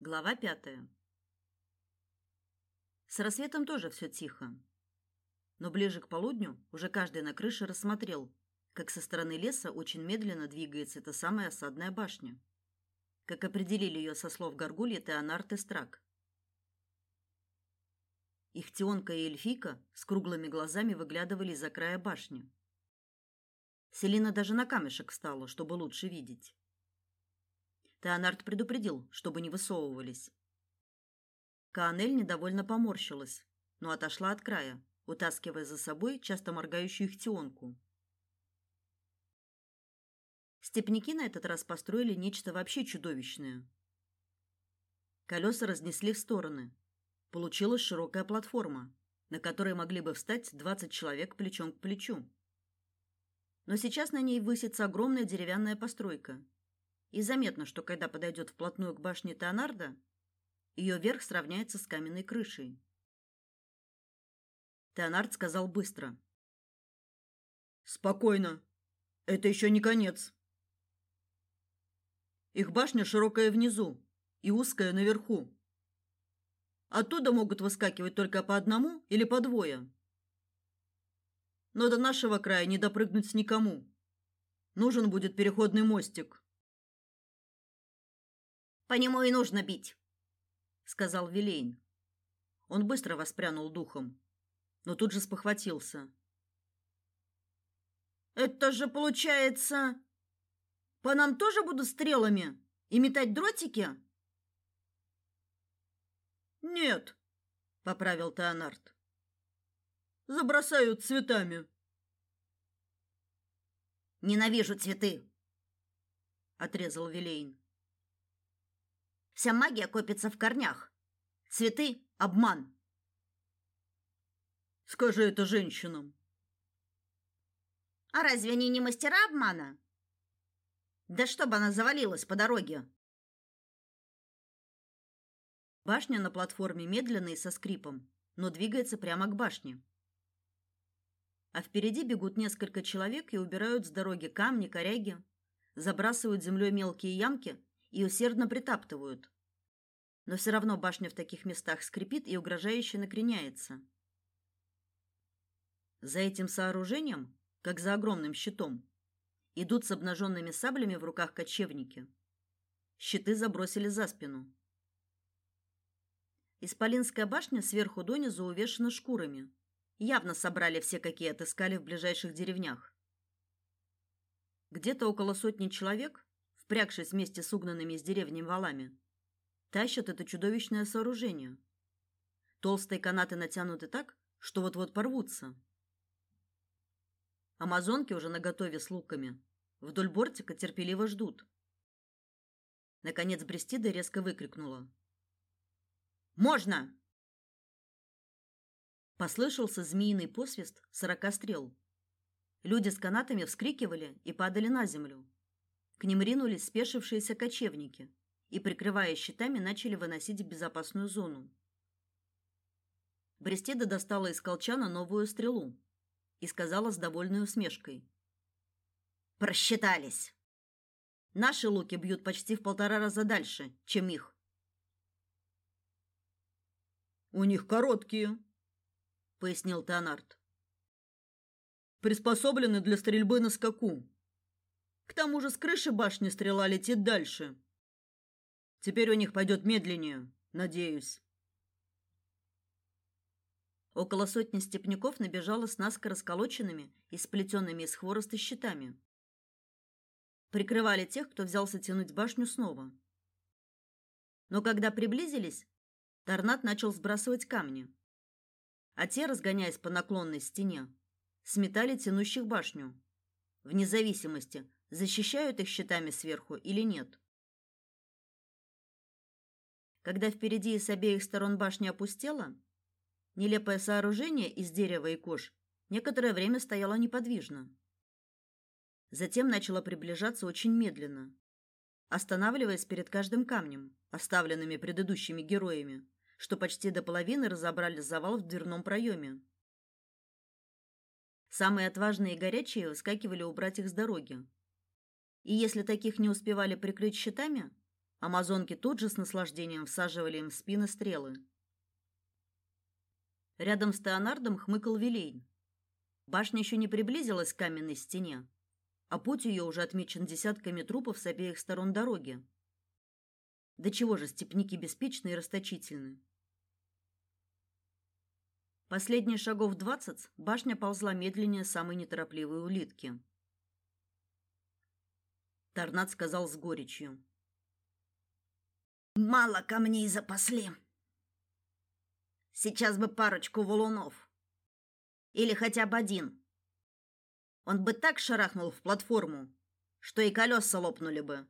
Глава пятая. С рассветом тоже все тихо. Но ближе к полудню уже каждый на крыше рассмотрел, как со стороны леса очень медленно двигается эта самая осадная башня. Как определили ее со слов Горгульи Теонард и Страк. Ихтионка и эльфийка с круглыми глазами выглядывали из-за края башни. Селина даже на камешек встала, чтобы лучше видеть. Теонард предупредил, чтобы не высовывались. Каанель недовольно поморщилась, но отошла от края, утаскивая за собой часто моргающую ихтионку. Степники на этот раз построили нечто вообще чудовищное. Колеса разнесли в стороны. Получилась широкая платформа, на которой могли бы встать 20 человек плечом к плечу. Но сейчас на ней высится огромная деревянная постройка, и заметно, что когда подойдет вплотную к башне Теонарда, ее верх сравняется с каменной крышей. Теонард сказал быстро: "Спокойно. Это еще не конец. Их башня широкая внизу и узкая наверху. Оттуда могут выскакивать только по одному или по двое. Но до нашего края не допрыгнуть никому. Нужен будет переходный мостик. По нему и нужно бить, сказал Вилейн. Он быстро воспрянул духом, но тут же спохватился. Это же получается, по нам тоже будут стрелами и метать дротики? Нет, поправил Теонард. Забросают цветами. Ненавижу цветы, отрезал Вилейн. Вся магия копится в корнях. Цветы обман. Скажи это женщинам. А разве они не мастера обмана? Да чтобы она завалилась по дороге. Башня на платформе медленно и со скрипом, но двигается прямо к башне. А впереди бегут несколько человек и убирают с дороги камни, коряги, забрасывают землей мелкие ямки и усердно притаптывают. Но все равно башня в таких местах скрипит и угрожающе накреняется. За этим сооружением, как за огромным щитом, идут с обнаженными саблями в руках кочевники. Щиты забросили за спину. Исполинская башня сверху донизу увешана шкурами. Явно собрали все, какие отыскали в ближайших деревнях. Где-то около сотни человек впрягшись вместе с угнанными из деревни валами, тащат это чудовищное сооружение. Толстые канаты натянуты так, что вот-вот порвутся. Амазонки уже наготове с луками. Вдоль бортика терпеливо ждут. Наконец Брестида резко выкрикнула: "Можно!" Послышался змеиный посвист сорока стрел. Люди с канатами вскрикивали и падали на землю. К ним ринулись спешившиеся кочевники и, прикрывая щитами, начали выносить в безопасную зону. Брестеда достала из колчана новую стрелу и сказала с довольной усмешкой: "Просчитались. Наши луки бьют почти в полтора раза дальше, чем их. У них короткие, пояснил Теонард. Приспособлены для стрельбы на скаку. К тому же с крыши башни стрела летит дальше. Теперь у них пойдет медленнее, надеюсь. Около сотни степняков набежало с наскоро сколоченными и сплетенными из хвороста щитами. Прикрывали тех, кто взялся тянуть башню снова. Но когда приблизились, Торнат начал сбрасывать камни. А те, разгоняясь по наклонной стене, сметали тянущих башню, вне зависимости, защищают их щитами сверху или нет. Когда впереди и с обеих сторон башня опустела, нелепое сооружение из дерева и кож некоторое время стояло неподвижно. Затем начало приближаться очень медленно, останавливаясь перед каждым камнем, оставленными предыдущими героями, что почти до половины разобрали завал в дверном проеме. Самые отважные и горячие выскакивали убрать их с дороги, и если таких не успевали прикрыть щитами, Амазонки тут же с наслаждением всаживали им в спины стрелы. Рядом с Теонардом хмыкал Вилейн. Башня еще не приблизилась к каменной стене, а путь ее уже отмечен десятками трупов с обеих сторон дороги. Да чего же степники беспечны и расточительны? Последние шагов двадцать башня ползла медленнее самой неторопливой улитки. Торнад сказал с горечью: Мало камней запасли. Сейчас бы парочку валунов. Или хотя бы один. Он бы так шарахнул в платформу, что и колеса лопнули бы.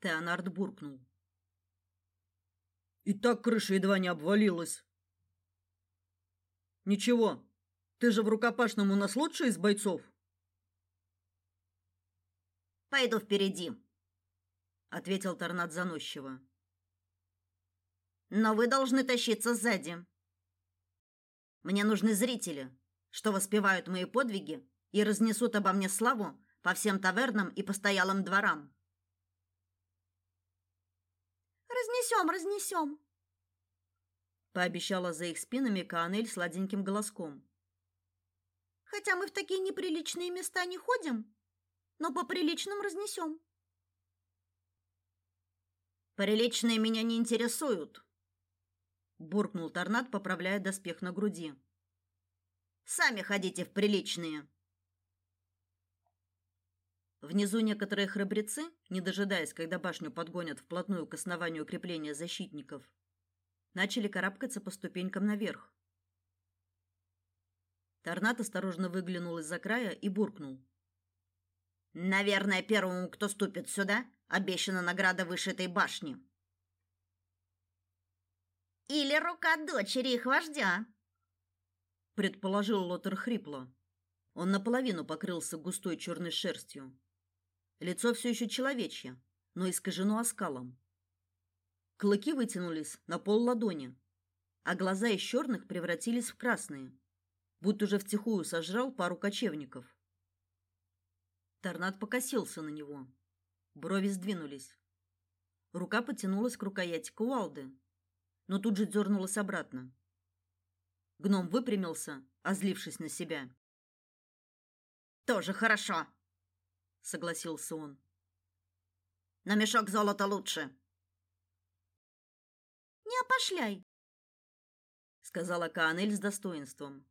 Теонард буркнул. И так крыша едва не обвалилась. Ничего, ты же в рукопашном у нас лучший из бойцов. Пойду впереди ответил Торнад заносчиво. Но вы должны тащиться сзади. Мне нужны зрители, что воспевают мои подвиги и разнесут обо мне славу по всем тавернам и постоялым дворам. Разнесем, разнесем, пообещала за их спинами Каанель сладеньким голоском. Хотя мы в такие неприличные места не ходим, но по приличным разнесем. Приличные меня не интересуют, буркнул Торнад, поправляя доспех на груди. Сами ходите в приличные. Внизу некоторые храбрецы, не дожидаясь, когда башню подгонят вплотную к основанию укрепления защитников, начали карабкаться по ступенькам наверх. Торнад осторожно выглянул из-за края и буркнул: "Наверное, первому, кто ступит сюда, Обещана награда выше этой башни. Или рука дочери их вождя, предположил Лотер хрипло. Он наполовину покрылся густой черной шерстью. Лицо все еще человечье, но искажено оскалом. Клыки вытянулись на пол ладони, а глаза из черных превратились в красные, будто уже втихую сожрал пару кочевников. Торнад покосился на него. Брови сдвинулись. Рука потянулась к рукояти кувалды, но тут же дернулась обратно. Гном выпрямился, озлившись на себя. Тоже хорошо, согласился он. На мешок золота лучше. Не опошляй, сказала Каанель с достоинством.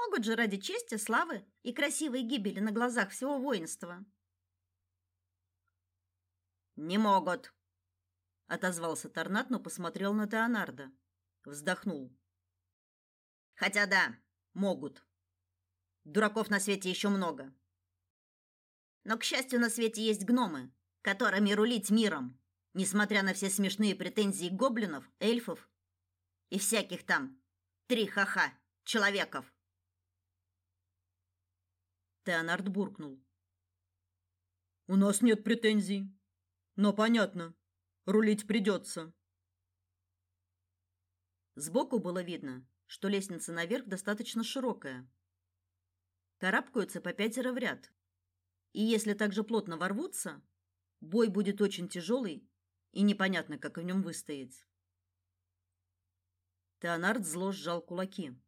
Могут же ради чести, славы и красивой гибели на глазах всего воинства не могут, отозвался Торнат, но посмотрел на Теонарда, вздохнул. Хотя да, могут. Дураков на свете еще много. Но к счастью, на свете есть гномы, которыми рулить миром, несмотря на все смешные претензии гоблинов, эльфов и всяких там три ха-ха человеков. Теонард буркнул: "У нас нет претензий. Но понятно. Рулить придется. Сбоку было видно, что лестница наверх достаточно широкая. Карабкаются по пятеро в ряд. И если так же плотно ворвутся, бой будет очень тяжелый и непонятно, как в нем выстоять. Теонард зло сжал кулаки.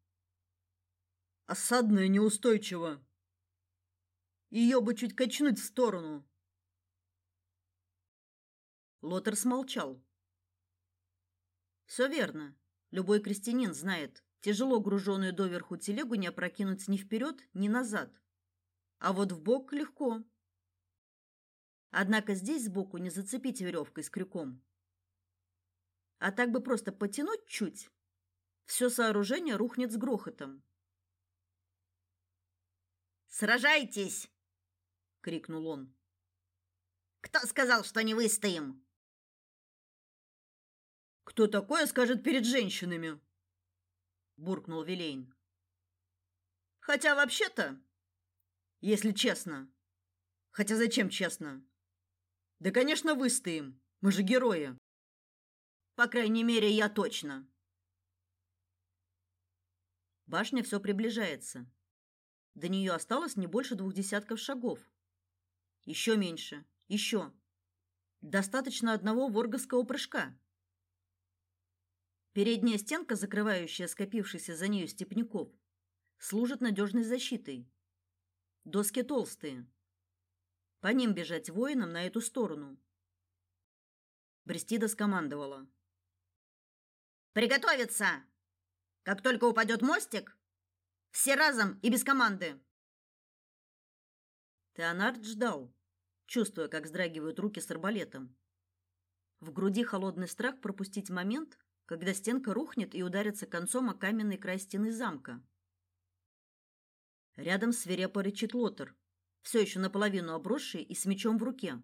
Осадная неустойчива. Ее бы чуть качнуть в сторону. Лотер смолчал. Все верно. Любой крестьянин знает, тяжело груженную доверху телегу не опрокинуть ни вперед, ни назад. А вот в бок легко. Однако здесь сбоку не зацепить веревкой с крюком. А так бы просто потянуть чуть, все сооружение рухнет с грохотом. Сражайтесь, крикнул он. Кто сказал, что не выстоим? Кто такое скажет перед женщинами? буркнул Вилейн. Хотя вообще-то, если честно, хотя зачем честно? Да, конечно, выстоим. Мы же герои. По крайней мере, я точно. Башня все приближается. До нее осталось не больше двух десятков шагов. Еще меньше, Еще. Достаточно одного ворговского прыжка. Передняя стенка, закрывающая скопившихся за нею степняков, служит надежной защитой. Доски толстые. По ним бежать воинам на эту сторону. Брестида скомандовала: "Приготовиться! Как только упадет мостик, все разом и без команды". Теонард ждал, чувствуя, как вздрагивают руки с арбалетом. В груди холодный страх пропустить момент, когда стенка рухнет и ударится концом о каменный край стены замка. Рядом свирепо рычит Лотер, все еще наполовину обросший и с мечом в руке,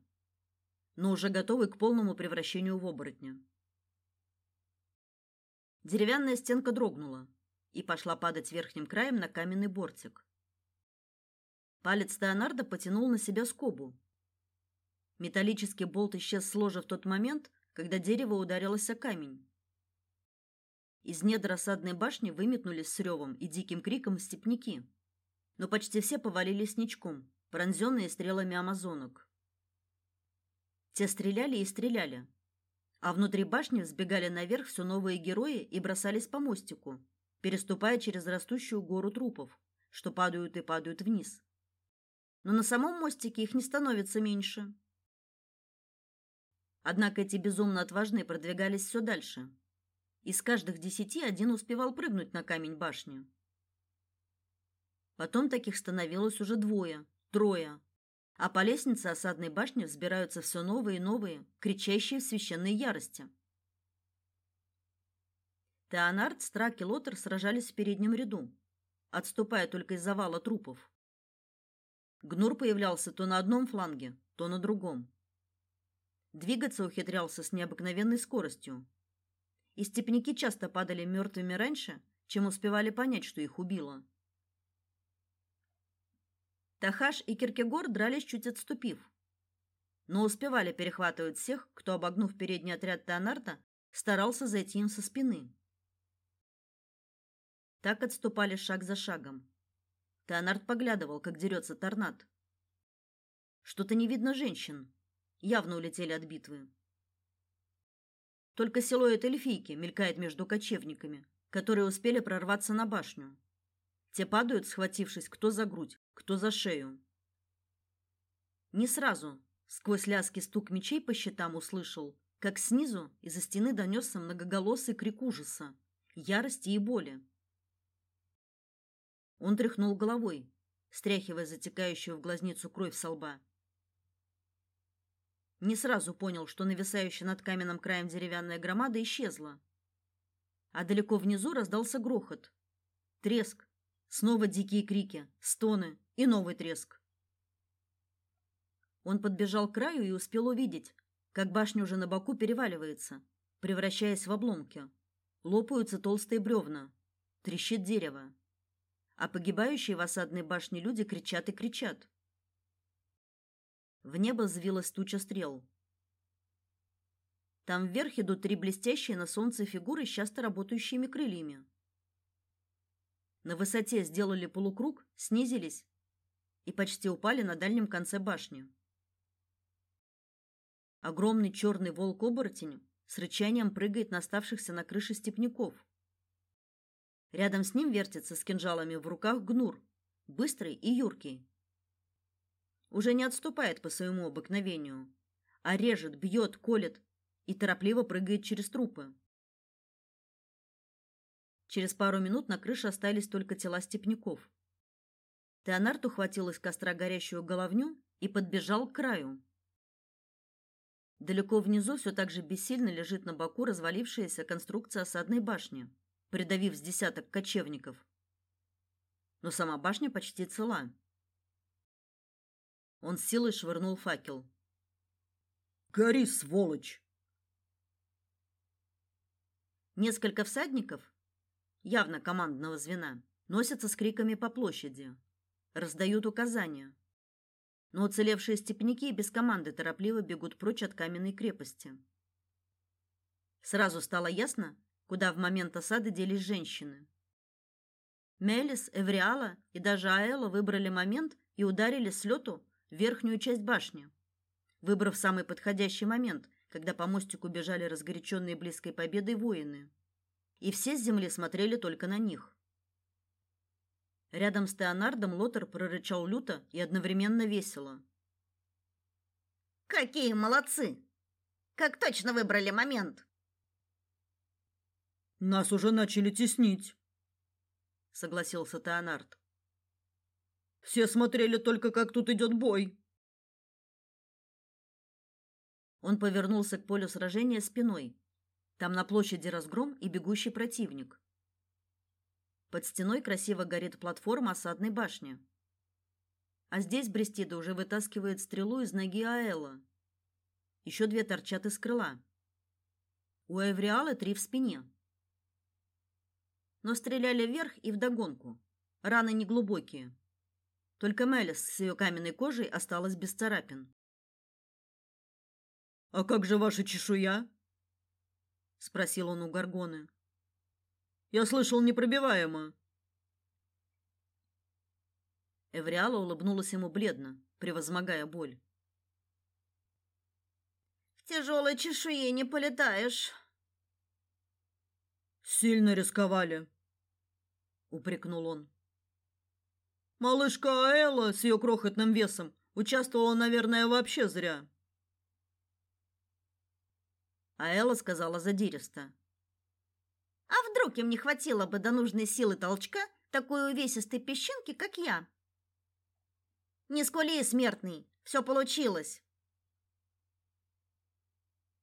но уже готовый к полному превращению в оборотня. Деревянная стенка дрогнула и пошла падать верхним краем на каменный бортик. Палец Теонарда потянул на себя скобу. Металлический болт исчез с ложа в тот момент, когда дерево ударилось о камень. Из недр осадной башни выметнулись с ревом и диким криком степняки, но почти все повалились ничком, пронзенные стрелами амазонок. Те стреляли и стреляли, а внутри башни взбегали наверх все новые герои и бросались по мостику, переступая через растущую гору трупов, что падают и падают вниз. Но на самом мостике их не становится меньше. Однако эти безумно отважные продвигались все дальше. Из каждых десяти один успевал прыгнуть на камень башни. Потом таких становилось уже двое, трое. А по лестнице осадной башни взбираются все новые и новые, кричащие в священной ярости. Теонард, Страк и Лотер сражались в переднем ряду, отступая только из завала трупов. Гнур появлялся то на одном фланге, то на другом. Двигаться ухитрялся с необыкновенной скоростью. И степняки часто падали мертвыми раньше, чем успевали понять, что их убило. Тахаш и Киркегор дрались чуть отступив, но успевали перехватывать всех, кто, обогнув передний отряд Теонарта, старался зайти им со спины. Так отступали шаг за шагом. Теонард поглядывал, как дерется Торнад. Что-то не видно женщин. Явно улетели от битвы. Только силуэт эльфийки мелькает между кочевниками, которые успели прорваться на башню. Те падают, схватившись кто за грудь, кто за шею. Не сразу, сквозь лязги стук мечей по щитам услышал, как снизу из-за стены донесся многоголосый крик ужаса, ярости и боли. Он тряхнул головой, стряхивая затекающую в глазницу кровь со лба. Не сразу понял, что нависающая над каменным краем деревянная громада исчезла. А далеко внизу раздался грохот, треск, Снова дикие крики, стоны и новый треск. Он подбежал к краю и успел увидеть, как башня уже на боку переваливается, превращаясь в обломки. Лопаются толстые бревна, трещит дерево. А погибающие в осадной башне люди кричат и кричат. В небо взвилась туча стрел. Там вверх идут три блестящие на солнце фигуры с часто работающими крыльями. На высоте сделали полукруг, снизились и почти упали на дальнем конце башни. Огромный черный волк-оборотень с рычанием прыгает на оставшихся на крыше степняков. Рядом с ним вертится с кинжалами в руках гнур, быстрый и юркий. Уже не отступает по своему обыкновению, а режет, бьет, колет и торопливо прыгает через трупы. Через пару минут на крыше остались только тела степняков. Теонард ухватил из костра горящую головню и подбежал к краю. Далеко внизу все так же бессильно лежит на боку развалившаяся конструкция осадной башни, придавив с десяток кочевников. Но сама башня почти цела. Он с силой швырнул факел. «Гори, сволочь!» Несколько всадников, явно командного звена, носятся с криками по площади, раздают указания. Но уцелевшие степняки без команды торопливо бегут прочь от каменной крепости. Сразу стало ясно, куда в момент осады делись женщины. Мелис, Эвриала и даже Аэла выбрали момент и ударили с лету верхнюю часть башни. выбрав самый подходящий момент, когда по мостику бежали разгоряченные близкой победой воины. И все с земли смотрели только на них. Рядом с Теонардом Лотер прорычал люто и одновременно весело. Какие молодцы! Как точно выбрали момент. Нас уже начали теснить, согласился Теонард. Все смотрели только, как тут идет бой. Он повернулся к полю сражения спиной. Там на площади разгром и бегущий противник. Под стеной красиво горит платформа осадной башни. А здесь Брестида уже вытаскивает стрелу из ноги Аэла. Еще две торчат из крыла. У Эвриала три в спине. Но стреляли вверх и вдогонку. Раны не глубокие. Только Мелис с ее каменной кожей осталась без царапин. А как же ваша чешуя? спросил он у Гаргоны. Я слышал, непробиваемо. Эвриала улыбнулась ему бледно, превозмогая боль. В тяжелой чешуе не полетаешь. Сильно рисковали, упрекнул он. Малышка Аэла с ее крохотным весом участвовала, наверное, вообще зря. А Элла сказала задиристо. А вдруг им не хватило бы до нужной силы толчка такой увесистой песчинки, как я? Не скули, смертный, все получилось.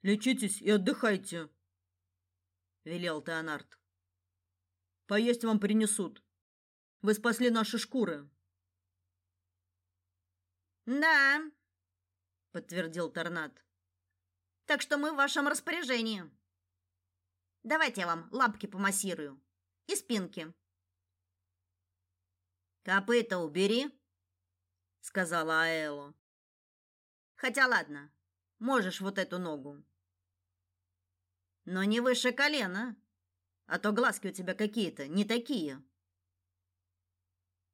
Лечитесь и отдыхайте, велел Теонард. Поесть вам принесут. Вы спасли наши шкуры. Да, подтвердил Торнад. Так что мы в вашем распоряжении. Давайте я вам лапки помассирую и спинки. Копыта убери, сказала Аэло. Хотя ладно, можешь вот эту ногу. Но не выше колена, а то глазки у тебя какие-то не такие.